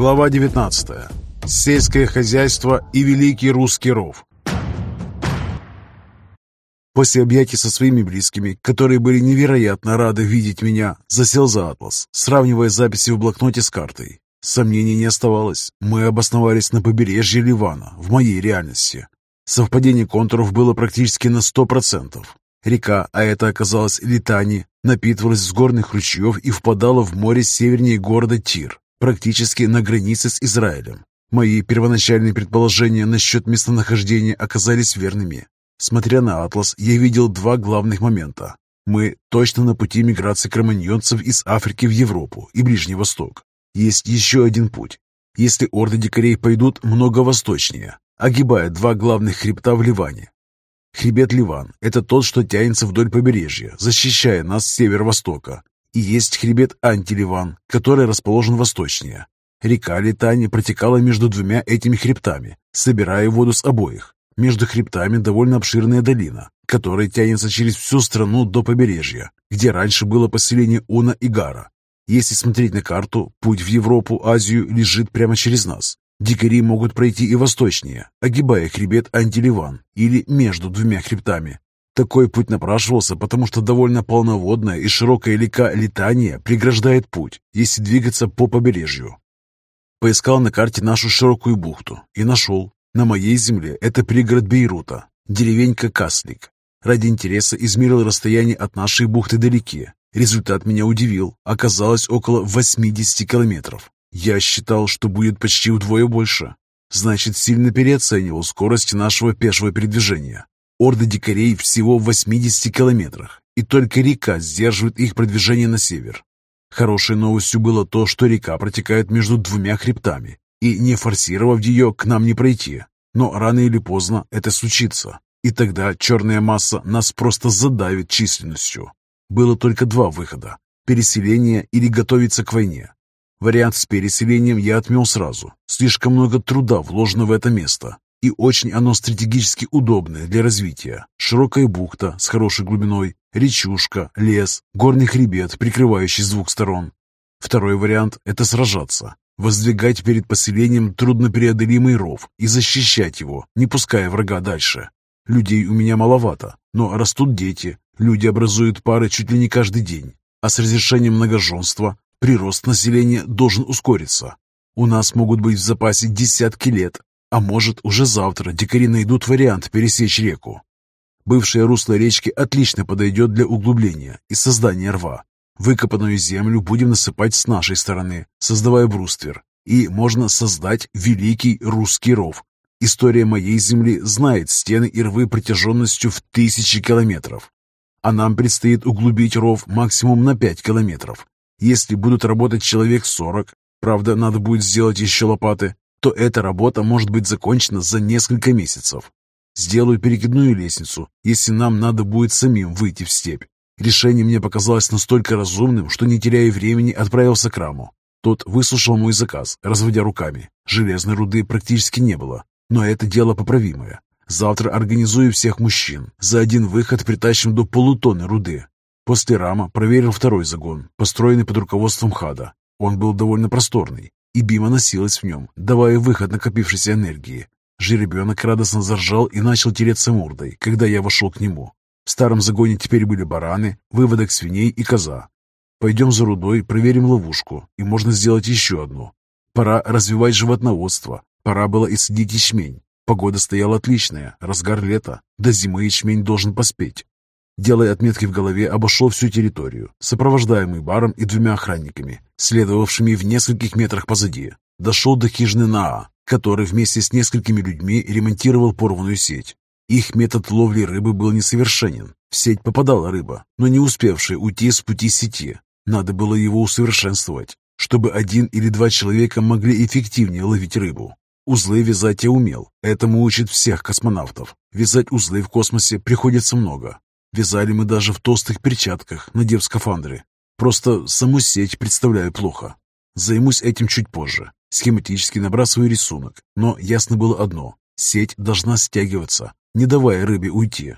Глава 19. Сельское хозяйство и Великий Русский Ров. После объятий со своими близкими, которые были невероятно рады видеть меня, засел за атлас, сравнивая записи в блокноте с картой. Сомнений не оставалось. Мы обосновались на побережье Ливана, в моей реальности. Совпадение контуров было практически на 100%. Река, а это оказалось Литани, напитывалась с горных ручьев и впадала в море севернее города Тир, практически на границе с Израилем. Мои первоначальные предположения насчет местонахождения оказались верными. Смотря на атлас, я видел два главных момента. Мы точно на пути миграции кроманьонцев из Африки в Европу и Ближний Восток. Есть еще один путь. Если орды дикарей пойдут много восточнее, огибая два главных хребта в Ливане. Хребет Ливан – это тот, что тянется вдоль побережья, защищая нас с северо-востока. И есть хребет Антиливан, который расположен восточнее. Река Литани протекала между двумя этими хребтами, собирая воду с обоих. Между хребтами довольно обширная долина, которая тянется через всю страну до побережья, где раньше было поселение Уна и Гара. Если смотреть на карту, путь в Европу, Азию лежит прямо через нас. Дикари могут пройти и восточнее, огибая хребет Антиливан или между двумя хребтами. Такой путь напрашивался, потому что довольно полноводная и широкая река Литания преграждает путь, если двигаться по побережью. Поискал на карте нашу широкую бухту и нашел. На моей земле это пригород Бейрута, деревенька Каслик. Ради интереса измерил расстояние от нашей бухты до реки. Результат меня удивил. Оказалось около 80 километров. Я считал, что будет почти вдвое больше. Значит, сильно переоценивал скорость нашего пешего передвижения. Орды дикарей всего в 80 километрах, и только река сдерживает их продвижение на север. Хорошей новостью было то, что река протекает между двумя хребтами, и не форсировав ее, к нам не пройти. Но рано или поздно это случится, и тогда черная масса нас просто задавит численностью. Было только два выхода – переселение или готовиться к войне. Вариант с переселением я отмел сразу. Слишком много труда вложено в это место, и очень оно стратегически удобное для развития. Широкая бухта с хорошей глубиной, речушка, лес, горный хребет, прикрывающий с двух сторон. Второй вариант – это сражаться, воздвигать перед поселением труднопреодолимый ров и защищать его, не пуская врага дальше. Людей у меня маловато, но растут дети, люди образуют пары чуть ли не каждый день, а с разрешением многоженства прирост населения должен ускориться. У нас могут быть в запасе десятки лет, а может уже завтра дикари найдут вариант пересечь реку. Бывшее русло речки отлично подойдет для углубления и создания рва, Выкопанную землю будем насыпать с нашей стороны, создавая бруствер. И можно создать великий русский ров. История моей земли знает стены и рвы протяженностью в тысячи километров. А нам предстоит углубить ров максимум на 5 километров. Если будут работать человек 40, правда, надо будет сделать еще лопаты, то эта работа может быть закончена за несколько месяцев. Сделаю перекидную лестницу, если нам надо будет самим выйти в степь. Решение мне показалось настолько разумным, что, не теряя времени, отправился к Раму. Тот выслушал мой заказ, разводя руками. Железной руды практически не было, но это дело поправимое. Завтра организую всех мужчин. За один выход притащим до полутонны руды. После Рама проверил второй загон, построенный под руководством Хада. Он был довольно просторный, и Бима носилась в нем, давая выход накопившейся энергии. Жеребенок радостно заржал и начал тереться мордой, когда я вошел к нему. В старом загоне теперь были бараны, выводок свиней и коза. Пойдем за рудой, проверим ловушку, и можно сделать еще одну. Пора развивать животноводство, пора было и садить ячмень. Погода стояла отличная, разгар лета, до зимы ячмень должен поспеть. Делая отметки в голове, обошел всю территорию, сопровождаемый баром и двумя охранниками, следовавшими в нескольких метрах позади. Дошел до хижины Наа, который вместе с несколькими людьми ремонтировал порванную сеть. Их метод ловли рыбы был несовершенен. В сеть попадала рыба, но не успевшая уйти с пути сети. Надо было его усовершенствовать, чтобы один или два человека могли эффективнее ловить рыбу. Узлы вязать я умел. Этому учат всех космонавтов. Вязать узлы в космосе приходится много. Вязали мы даже в толстых перчатках, надев скафандры. Просто саму сеть представляю плохо. Займусь этим чуть позже. Схематически набрасываю рисунок. Но ясно было одно. Сеть должна стягиваться, не давая рыбе уйти.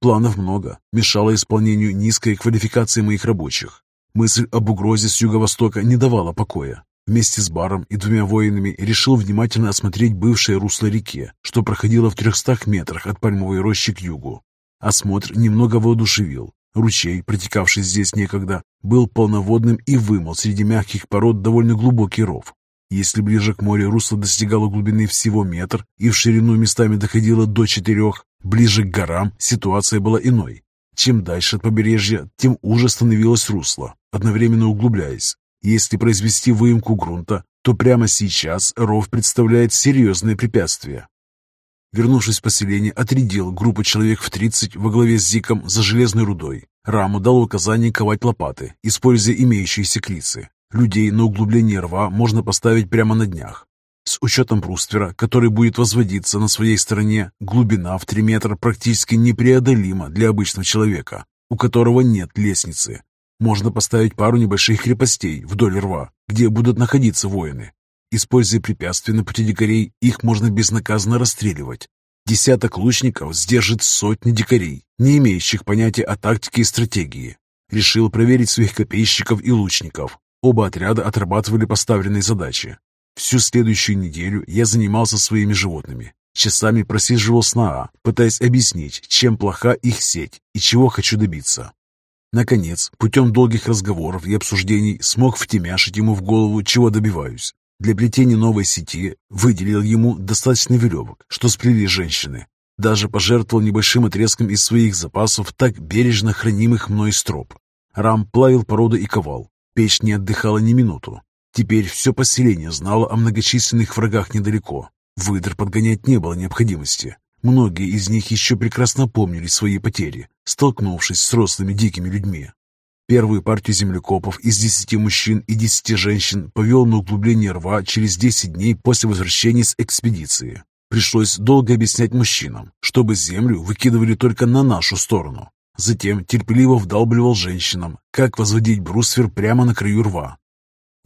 Планов много, мешало исполнению низкой квалификации моих рабочих. Мысль об угрозе с юго-востока не давала покоя. Вместе с баром и двумя воинами решил внимательно осмотреть бывшее русло реки, что проходило в 300 метрах от пальмовой рощи к югу. Осмотр немного воодушевил. Ручей, протекавший здесь некогда, был полноводным и вымыл среди мягких пород довольно глубокий ров. Если ближе к морю русло достигало глубины всего метр и в ширину местами доходило до четырех, ближе к горам ситуация была иной. Чем дальше от побережья, тем уже становилось русло, одновременно углубляясь. Если произвести выемку грунта, то прямо сейчас ров представляет серьезное препятствие. Вернувшись в поселение, отрядил группу человек в 30 во главе с Зиком за железной рудой. Раму дал указание ковать лопаты, используя имеющиеся клицы. Людей на углубление рва можно поставить прямо на днях. С учетом бруствера, который будет возводиться на своей стороне, глубина в 3 метра практически непреодолима для обычного человека, у которого нет лестницы. Можно поставить пару небольших крепостей вдоль рва, где будут находиться воины. Используя препятствия на пути дикарей, их можно безнаказанно расстреливать. Десяток лучников сдержит сотни дикарей, не имеющих понятия о тактике и стратегии. Решил проверить своих копейщиков и лучников. Оба отряда отрабатывали поставленные задачи. Всю следующую неделю я занимался своими животными. Часами просиживал с Наа, пытаясь объяснить, чем плоха их сеть и чего хочу добиться. Наконец, путем долгих разговоров и обсуждений смог втемяшить ему в голову, чего добиваюсь. Для плетения новой сети выделил ему достаточно веревок, что сплели женщины. Даже пожертвовал небольшим отрезком из своих запасов так бережно хранимых мной строп. Рам плавил породу и ковал. Печь не отдыхала ни минуту. Теперь все поселение знало о многочисленных врагах недалеко. Выдр подгонять не было необходимости. Многие из них еще прекрасно помнили свои потери, столкнувшись с рослыми дикими людьми. Первую партию землекопов из десяти мужчин и десяти женщин повел на углубление рва через десять дней после возвращения с экспедиции. Пришлось долго объяснять мужчинам, чтобы землю выкидывали только на нашу сторону. Затем терпеливо вдалбливал женщинам, как возводить бруствер прямо на краю рва,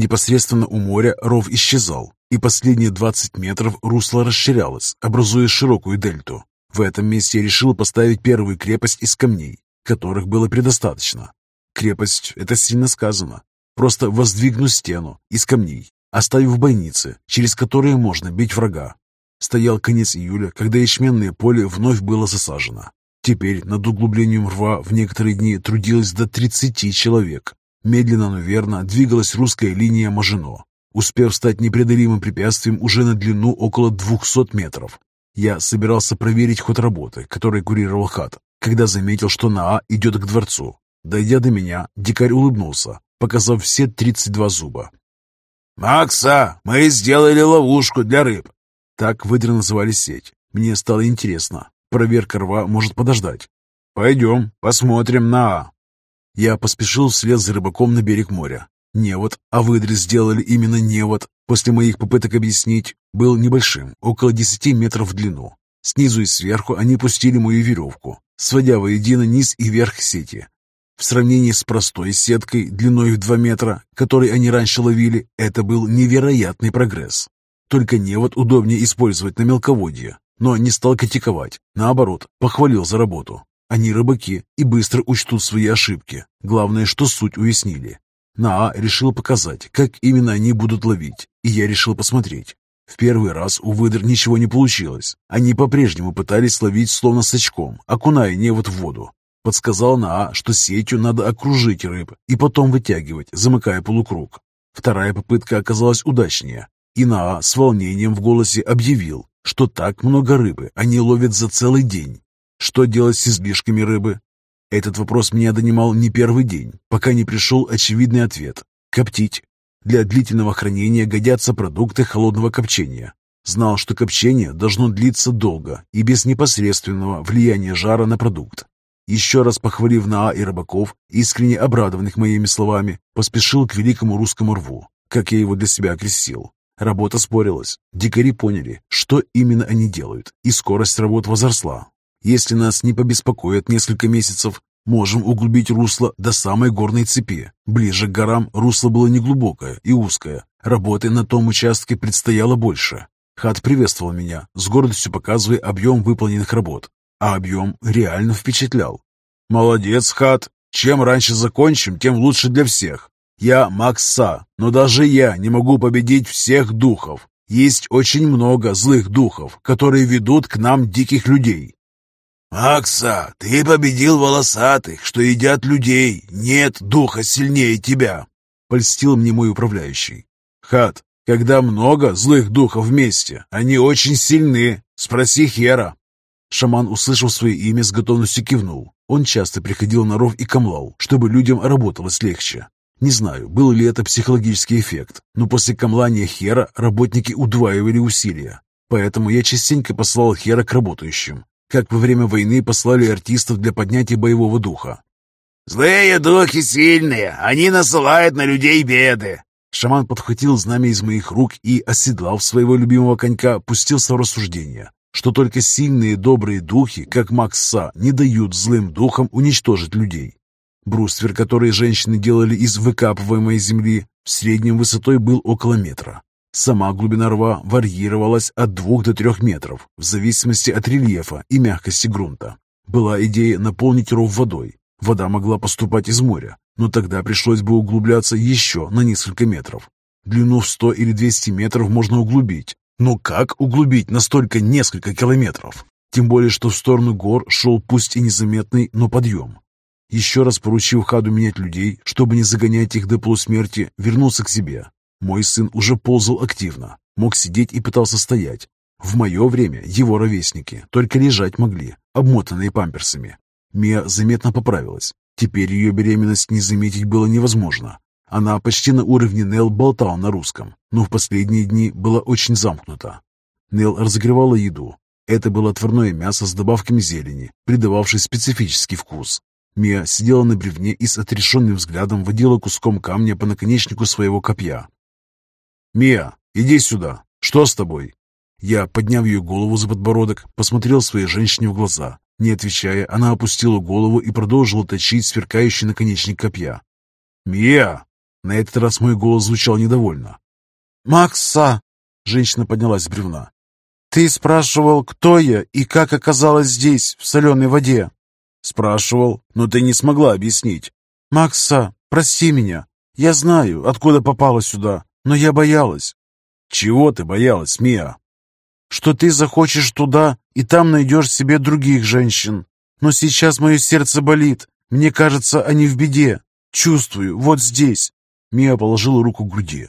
Непосредственно у моря ров исчезал, и последние 20 метров русло расширялось, образуя широкую дельту. В этом месте я решил поставить первую крепость из камней, которых было предостаточно. Крепость — это сильно сказано. Просто воздвигну стену из камней, оставив бойницы, через которые можно бить врага. Стоял конец июля, когда ячменное поле вновь было засажено. Теперь над углублением рва в некоторые дни трудилось до 30 человек, Медленно, но верно двигалась русская линия Мажино, успев стать непреодолимым препятствием уже на длину около 200 метров. Я собирался проверить ход работы, который курировал хат, когда заметил, что Наа идет к дворцу. Дойдя до меня, дикарь улыбнулся, показав все 32 зуба. «Макса, мы сделали ловушку для рыб!» Так выдры называли сеть. Мне стало интересно. Проверка рва может подождать. «Пойдем, посмотрим на...» Я поспешил вслед за рыбаком на берег моря. Невод, а выдры сделали именно невод, после моих попыток объяснить, был небольшим, около 10 метров в длину. Снизу и сверху они пустили мою веревку, сводя воедино низ и верх сети. В сравнении с простой сеткой длиной в 2 метра, которой они раньше ловили, это был невероятный прогресс. Только невод удобнее использовать на мелководье, но не стал критиковать, наоборот, похвалил за работу. Они рыбаки и быстро учтут свои ошибки. Главное, что суть уяснили. Наа решил показать, как именно они будут ловить, и я решил посмотреть. В первый раз у выдр ничего не получилось. Они по-прежнему пытались ловить словно с очком, окуная невод в воду. Подсказал Наа, что сетью надо окружить рыб и потом вытягивать, замыкая полукруг. Вторая попытка оказалась удачнее, и Наа с волнением в голосе объявил, что так много рыбы они ловят за целый день. Что делать с излишками рыбы? Этот вопрос меня донимал не первый день, пока не пришел очевидный ответ. Коптить. Для длительного хранения годятся продукты холодного копчения. Знал, что копчение должно длиться долго и без непосредственного влияния жара на продукт. Еще раз похвалив Наа и рыбаков, искренне обрадованных моими словами, поспешил к великому русскому рву, как я его для себя окрестил. Работа спорилась. Дикари поняли, что именно они делают, и скорость работ возросла. Если нас не побеспокоят несколько месяцев, можем углубить русло до самой горной цепи. Ближе к горам русло было неглубокое и узкое. Работы на том участке предстояло больше. Хат приветствовал меня, с гордостью показывая объем выполненных работ. А объем реально впечатлял. «Молодец, Хат! Чем раньше закончим, тем лучше для всех. Я Макса, но даже я не могу победить всех духов. Есть очень много злых духов, которые ведут к нам диких людей. «Макса, ты победил волосатых, что едят людей. Нет духа сильнее тебя», — польстил мне мой управляющий. «Хат, когда много злых духов вместе, они очень сильны. Спроси Хера». Шаман, услышав свое имя, с готовностью кивнул. Он часто приходил на ров и камлал, чтобы людям работалось легче. Не знаю, был ли это психологический эффект, но после камлания Хера работники удваивали усилия. Поэтому я частенько послал Хера к работающим, как во время войны послали артистов для поднятия боевого духа. «Злые духи сильные, они насылают на людей беды!» Шаман подхватил знамя из моих рук и, оседлав своего любимого конька, пустился в рассуждение, что только сильные добрые духи, как Макса, не дают злым духам уничтожить людей. Бруствер, который женщины делали из выкапываемой земли, в среднем высотой был около метра. Сама глубина рва варьировалась от двух до трех метров, в зависимости от рельефа и мягкости грунта. Была идея наполнить ров водой. Вода могла поступать из моря, но тогда пришлось бы углубляться еще на несколько метров. Длину в 100 или 200 метров можно углубить, но как углубить настолько несколько километров? Тем более, что в сторону гор шел пусть и незаметный, но подъем. Еще раз поручив Хаду менять людей, чтобы не загонять их до полусмерти, вернулся к себе. Мой сын уже ползал активно, мог сидеть и пытался стоять. В мое время его ровесники только лежать могли, обмотанные памперсами. Мия заметно поправилась. Теперь ее беременность не заметить было невозможно. Она почти на уровне Нел болтала на русском, но в последние дни была очень замкнута. Нел разогревала еду. Это было отварное мясо с добавками зелени, придававшей специфический вкус. Мия сидела на бревне и с отрешенным взглядом водила куском камня по наконечнику своего копья. «Мия, иди сюда! Что с тобой?» Я, подняв ее голову за подбородок, посмотрел своей женщине в глаза. Не отвечая, она опустила голову и продолжила точить сверкающий наконечник копья. «Мия!» На этот раз мой голос звучал недовольно. «Макса!» Женщина поднялась с бревна. «Ты спрашивал, кто я и как оказалась здесь, в соленой воде?» Спрашивал, но ты не смогла объяснить. «Макса, прости меня. Я знаю, откуда попала сюда, но я боялась». «Чего ты боялась, Мия?» «Что ты захочешь туда, и там найдешь себе других женщин. Но сейчас мое сердце болит. Мне кажется, они в беде. Чувствую, вот здесь». Мия положила руку к груди.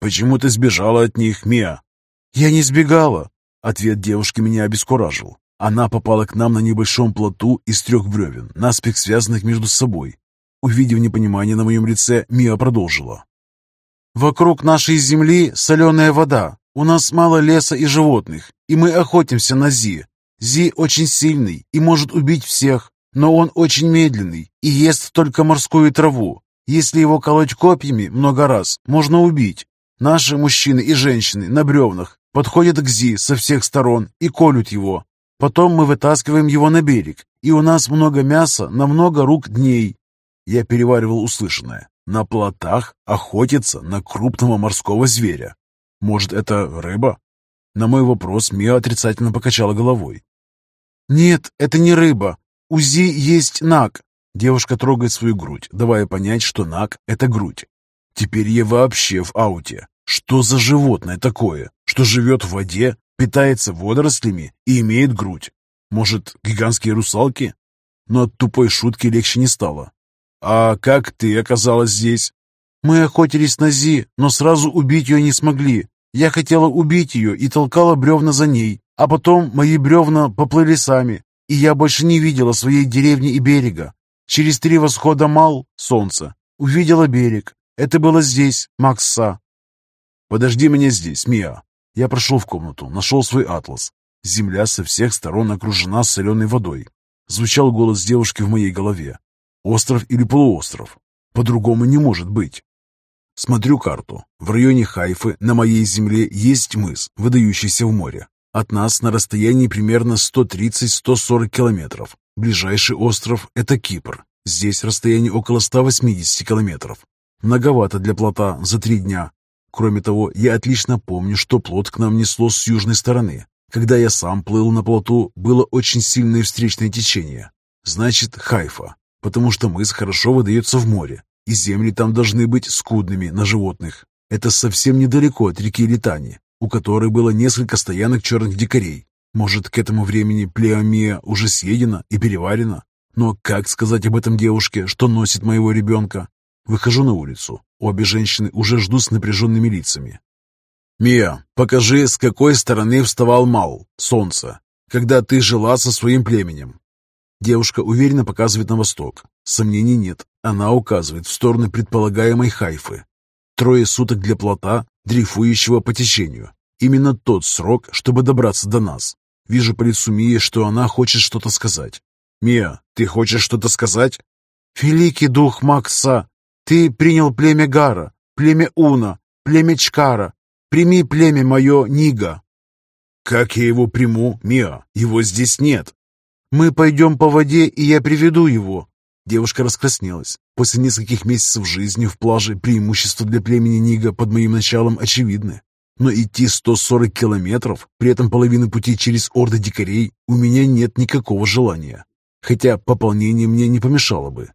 «Почему ты сбежала от них, Мия?» «Я не сбегала». Ответ девушки меня обескуражил. Она попала к нам на небольшом плоту из трех бревен, наспех связанных между собой. Увидев непонимание на моем лице, Мия продолжила. «Вокруг нашей земли соленая вода. У нас мало леса и животных, и мы охотимся на Зи. Зи очень сильный и может убить всех, но он очень медленный и ест только морскую траву. Если его колоть копьями много раз, можно убить. Наши мужчины и женщины на бревнах подходят к Зи со всех сторон и колют его, Потом мы вытаскиваем его на берег, и у нас много мяса на много рук дней. Я переваривал услышанное. На плотах охотиться на крупного морского зверя. Может, это рыба? На мой вопрос Мия отрицательно покачала головой. «Нет, это не рыба. У Зи есть наг». Девушка трогает свою грудь, давая понять, что наг — это грудь. Теперь я вообще в ауте. Что за животное такое, что живет в воде питается водорослями и имеет грудь. Может, гигантские русалки? Но от тупой шутки легче не стало. «А как ты оказалась здесь?» «Мы охотились на Зи, но сразу убить ее не смогли. Я хотела убить ее и толкала бревна за ней, а потом мои бревна поплыли сами, и я больше не видела своей деревни и берега. Через три восхода Мал, солнце, увидела берег. Это было здесь, Макса». «Подожди меня здесь, Мия. Я прошел в комнату, нашел свой атлас. Земля со всех сторон окружена соленой водой. Звучал голос девушки в моей голове. Остров или полуостров? По-другому не может быть. Смотрю карту. В районе Хайфы на моей земле есть мыс, выдающийся в море. От нас на расстоянии примерно 130-140 километров. Ближайший остров – это Кипр. Здесь расстояние около 180 километров. Многовато для плота за три дня. Кроме того, я отлично помню, что плот к нам несло с южной стороны. Когда я сам плыл на плоту, было очень сильное встречное течение. Значит, Хайфа, потому что мыс хорошо выдается в море. и земли там должны быть скудными на животных. Это совсем недалеко от реки Литани, у которой было несколько стоянок черных дикарей. Может, к этому времени Плеомия уже съедена и переварена? Но как сказать об этом девушке, что носит моего ребенка? Выхожу на улицу. Обе женщины уже ждут с напряженными лицами. «Мия, покажи, с какой стороны вставал Мал, солнце, когда ты жила со своим племенем». Девушка уверенно показывает на восток. Сомнений нет. Она указывает в сторону предполагаемой Хайфы. Трое суток для плота, дрейфующего по течению. Именно тот срок, чтобы добраться до нас. Вижу по лицу Мии, что она хочет что-то сказать. «Мия, ты хочешь что-то сказать?» «Великий дух Макса, ты принял племя Гара, племя Уна, племя Чкара. Прими племя мое Нига». «Как я его приму, Мия? Его здесь нет». «Мы пойдем по воде, и я приведу его». Девушка раскраснелась. После нескольких месяцев жизни в плаже преимущества для племени Нига под моим началом очевидны. Но идти 140 километров, при этом половину пути через орды дикарей, у меня нет никакого желания. Хотя пополнение мне не помешало бы.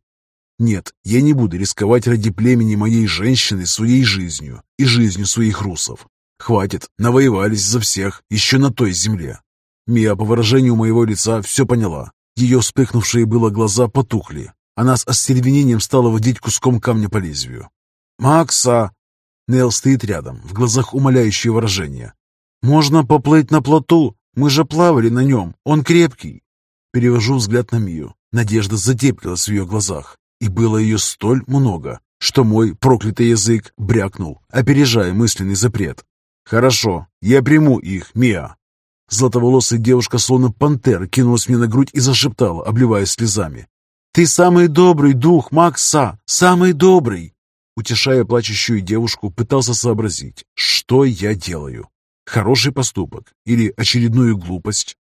Нет, я не буду рисковать ради племени моей женщины своей жизнью и жизнью своих русов. Хватит, навоевались за всех, еще на той земле. Мия по выражению моего лица все поняла. Ее вспыхнувшие было глаза потухли. Она с остервенением стала водить куском камня по лезвию. «Макса!» Нел стоит рядом, в глазах умоляющее выражение. «Можно поплыть на плоту? Мы же плавали на нем, он крепкий!» Перевожу взгляд на Мию. Надежда затеплилась в ее глазах и было ее столь много, что мой проклятый язык брякнул, опережая мысленный запрет. «Хорошо, я приму их, Мия». Златоволосая девушка, словно пантера, кинулась мне на грудь и зашептала, обливаясь слезами. «Ты самый добрый дух, Макса, самый добрый!» Утешая плачущую девушку, пытался сообразить, что я делаю. Хороший поступок или очередную глупость?